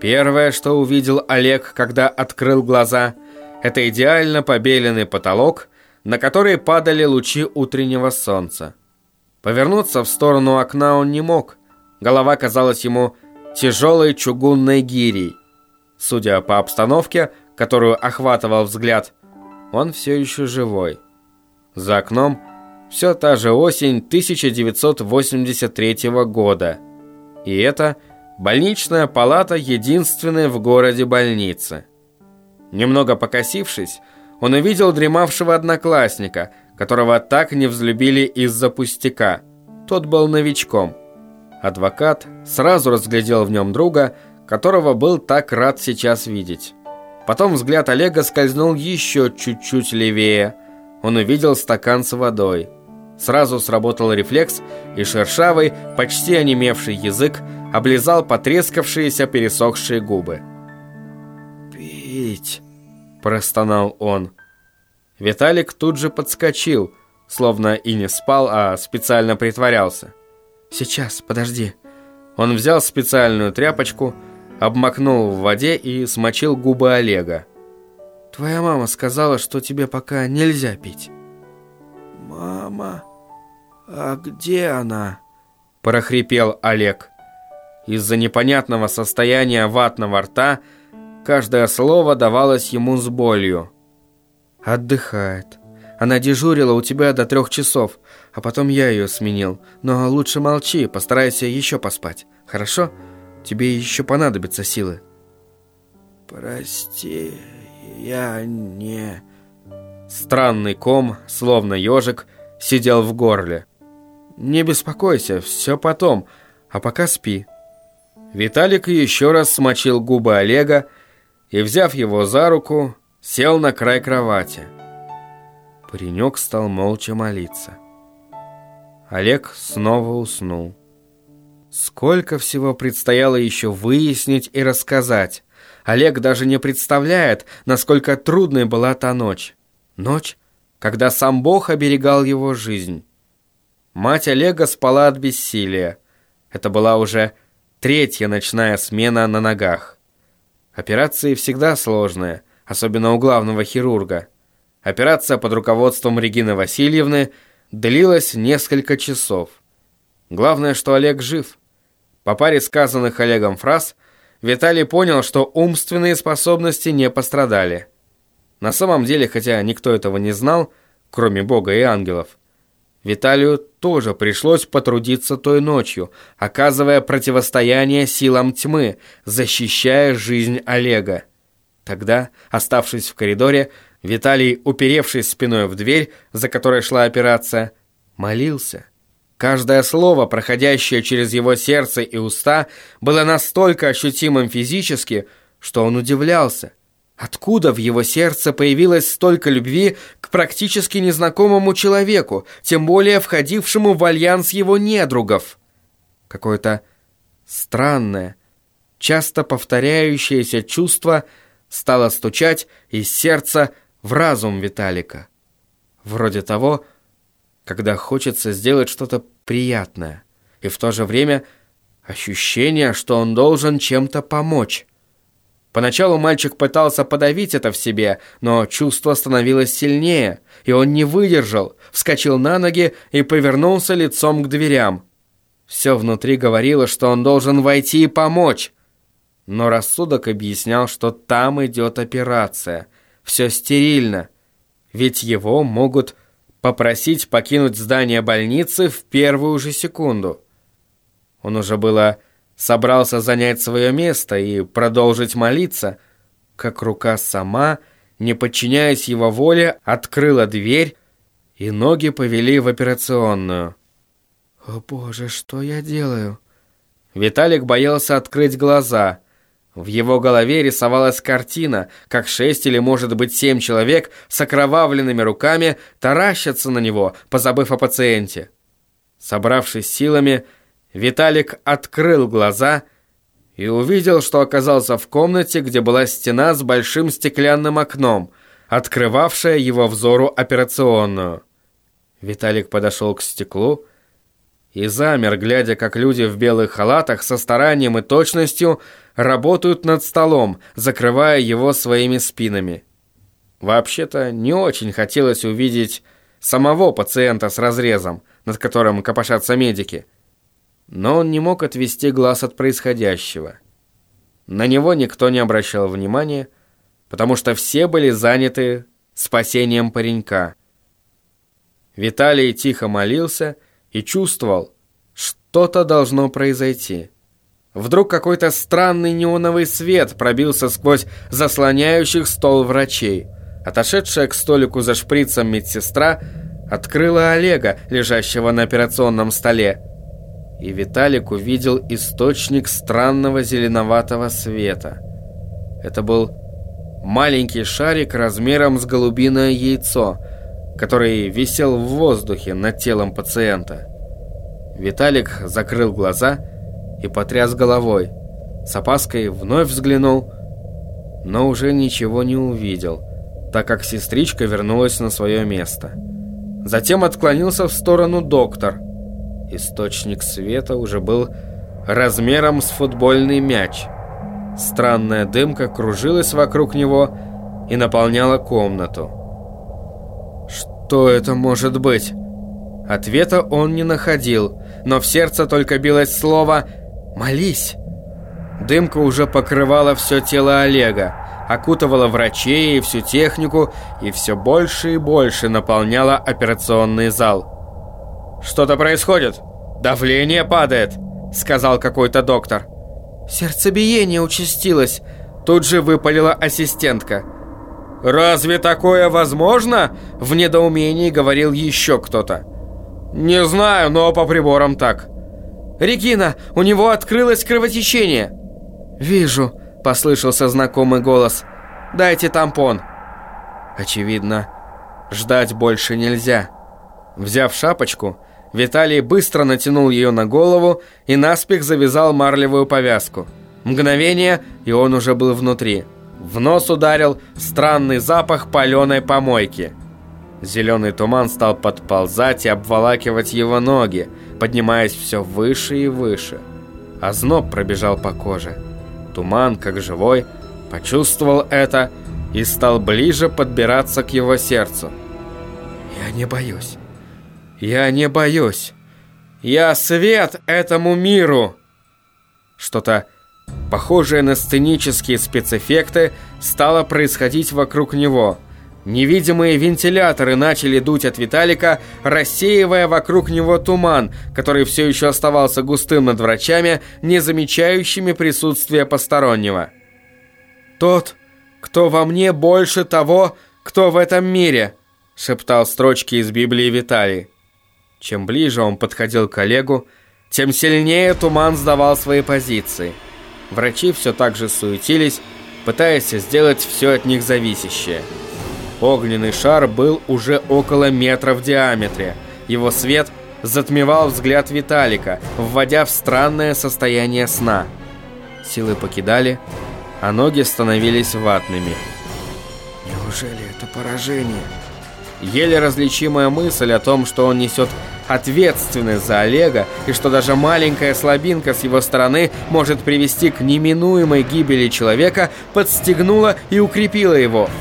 Первое, что увидел Олег, когда открыл глаза, это идеально побеленный потолок, на который падали лучи утреннего солнца. Повернуться в сторону окна он не мог. Голова казалась ему тяжелой чугунной гирей. Судя по обстановке, которую охватывал взгляд, он все еще живой. За окном все та же осень 1983 года. И это больничная палата единственная в городе больницы. Немного покосившись, он увидел дремавшего одноклассника, которого так не взлюбили из-за пустяка. Тот был новичком. Адвокат сразу разглядел в нем друга, которого был так рад сейчас видеть. Потом взгляд Олега скользнул еще чуть-чуть левее. Он увидел стакан с водой. Сразу сработал рефлекс, и шершавый, почти онемевший язык облизал потрескавшиеся пересохшие губы. «Пить!» – простонал он. Виталик тут же подскочил, словно и не спал, а специально притворялся. «Сейчас, подожди». Он взял специальную тряпочку, обмакнул в воде и смочил губы Олега. «Твоя мама сказала, что тебе пока нельзя пить». «Мама, а где она?» – прохрипел Олег. Из-за непонятного состояния ватного рта каждое слово давалось ему с болью. «Отдыхает. Она дежурила у тебя до трех часов, а потом я ее сменил. Но лучше молчи, постарайся еще поспать, хорошо? Тебе еще понадобятся силы». «Прости, я не...» Странный ком, словно ежик, сидел в горле. «Не беспокойся, все потом, а пока спи». Виталик еще раз смочил губы Олега и, взяв его за руку, сел на край кровати. Паренек стал молча молиться. Олег снова уснул. Сколько всего предстояло еще выяснить и рассказать. Олег даже не представляет, насколько трудной была та ночь. Ночь, когда сам Бог оберегал его жизнь. Мать Олега спала от бессилия. Это была уже третья ночная смена на ногах. Операции всегда сложные, особенно у главного хирурга. Операция под руководством Регины Васильевны длилась несколько часов. Главное, что Олег жив. По паре сказанных Олегом фраз Виталий понял, что умственные способности не пострадали. На самом деле, хотя никто этого не знал, кроме Бога и ангелов, Виталию тоже пришлось потрудиться той ночью, оказывая противостояние силам тьмы, защищая жизнь Олега. Тогда, оставшись в коридоре, Виталий, уперевшись спиной в дверь, за которой шла операция, молился. Каждое слово, проходящее через его сердце и уста, было настолько ощутимым физически, что он удивлялся. Откуда в его сердце появилось столько любви к практически незнакомому человеку, тем более входившему в альянс его недругов? Какое-то странное, часто повторяющееся чувство – стало стучать из сердца в разум Виталика. Вроде того, когда хочется сделать что-то приятное, и в то же время ощущение, что он должен чем-то помочь. Поначалу мальчик пытался подавить это в себе, но чувство становилось сильнее, и он не выдержал, вскочил на ноги и повернулся лицом к дверям. Все внутри говорило, что он должен войти и помочь, но рассудок объяснял, что там идет операция. Все стерильно. Ведь его могут попросить покинуть здание больницы в первую же секунду. Он уже было собрался занять свое место и продолжить молиться, как рука сама, не подчиняясь его воле, открыла дверь, и ноги повели в операционную. «О боже, что я делаю?» Виталик боялся открыть глаза – в его голове рисовалась картина, как шесть или, может быть, семь человек с окровавленными руками таращатся на него, позабыв о пациенте. Собравшись силами, Виталик открыл глаза и увидел, что оказался в комнате, где была стена с большим стеклянным окном, открывавшая его взору операционную. Виталик подошел к стеклу и замер, глядя, как люди в белых халатах со старанием и точностью работают над столом, закрывая его своими спинами. Вообще-то не очень хотелось увидеть самого пациента с разрезом, над которым копошатся медики. Но он не мог отвести глаз от происходящего. На него никто не обращал внимания, потому что все были заняты спасением паренька. Виталий тихо молился и чувствовал, что-то должно произойти. Вдруг какой-то странный неоновый свет пробился сквозь заслоняющих стол врачей. Отошедшая к столику за шприцем медсестра открыла Олега, лежащего на операционном столе. И Виталик увидел источник странного зеленоватого света. Это был маленький шарик размером с голубиное яйцо, который висел в воздухе над телом пациента. Виталик закрыл глаза и потряс головой. С опаской вновь взглянул, но уже ничего не увидел, так как сестричка вернулась на свое место. Затем отклонился в сторону доктор. Источник света уже был размером с футбольный мяч. Странная дымка кружилась вокруг него и наполняла комнату. Что это может быть? Ответа он не находил, но в сердце только билось слово «молись». Дымка уже покрывала все тело Олега, окутывала врачей и всю технику и все больше и больше наполняла операционный зал. «Что-то происходит! Давление падает!» — сказал какой-то доктор. «Сердцебиение участилось!» Тут же выпалила ассистентка. «Разве такое возможно?» — в недоумении говорил еще кто-то. «Не знаю, но по приборам так». «Регина, у него открылось кровотечение!» «Вижу», — послышался знакомый голос. «Дайте тампон». Очевидно, ждать больше нельзя. Взяв шапочку, Виталий быстро натянул ее на голову и наспех завязал марлевую повязку. Мгновение, и он уже был внутри. В нос ударил странный запах паленой помойки. Зеленый туман стал подползать и обволакивать его ноги, поднимаясь все выше и выше. А зноб пробежал по коже. Туман, как живой, почувствовал это и стал ближе подбираться к его сердцу. «Я не боюсь. Я не боюсь. Я свет этому миру!» Что-то похожее на сценические спецэффекты стало происходить вокруг него – Невидимые вентиляторы начали дуть от Виталика, рассеивая вокруг него туман, который все еще оставался густым над врачами, не замечающими присутствия постороннего. «Тот, кто во мне больше того, кто в этом мире», шептал строчки из Библии Виталий. Чем ближе он подходил к коллегу, тем сильнее туман сдавал свои позиции. Врачи все так же суетились, пытаясь сделать все от них зависящее – Огненный шар был уже около метра в диаметре. Его свет затмевал взгляд Виталика, вводя в странное состояние сна. Силы покидали, а ноги становились ватными. Неужели это поражение? Еле различимая мысль о том, что он несет ответственность за Олега и что даже маленькая слабинка с его стороны может привести к неминуемой гибели человека, подстегнула и укрепила его –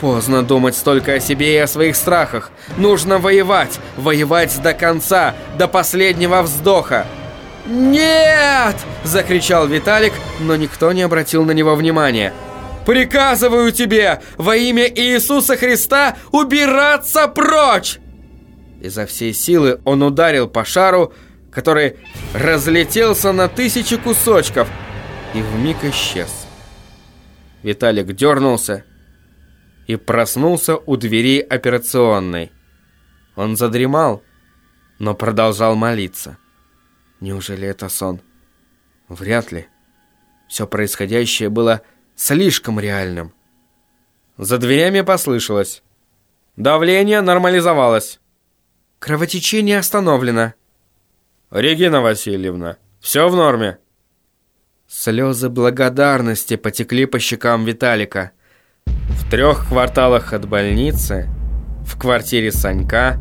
Поздно думать столько о себе и о своих страхах. Нужно воевать, воевать до конца, до последнего вздоха. «Нет!» – закричал Виталик, но никто не обратил на него внимания. «Приказываю тебе во имя Иисуса Христа убираться прочь!» Изо всей силы он ударил по шару, который разлетелся на тысячи кусочков и вмиг исчез. Виталик дернулся и проснулся у двери операционной. Он задремал, но продолжал молиться. Неужели это сон? Вряд ли. Все происходящее было слишком реальным. За дверями послышалось. Давление нормализовалось. Кровотечение остановлено. Регина Васильевна, все в норме? Слезы благодарности потекли по щекам Виталика. В трех кварталах от больницы, в квартире Санька,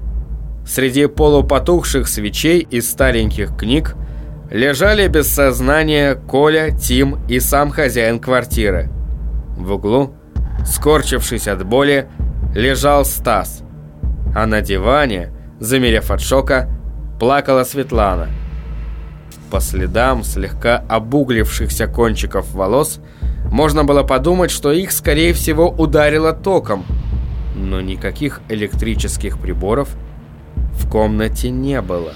среди полупотухших свечей и стареньких книг, лежали без сознания Коля, Тим и сам хозяин квартиры. В углу, скорчившись от боли, лежал Стас, а на диване, замерев от шока, плакала Светлана. По следам слегка обуглившихся кончиков волос можно было подумать, что их, скорее всего, ударило током, но никаких электрических приборов в комнате не было.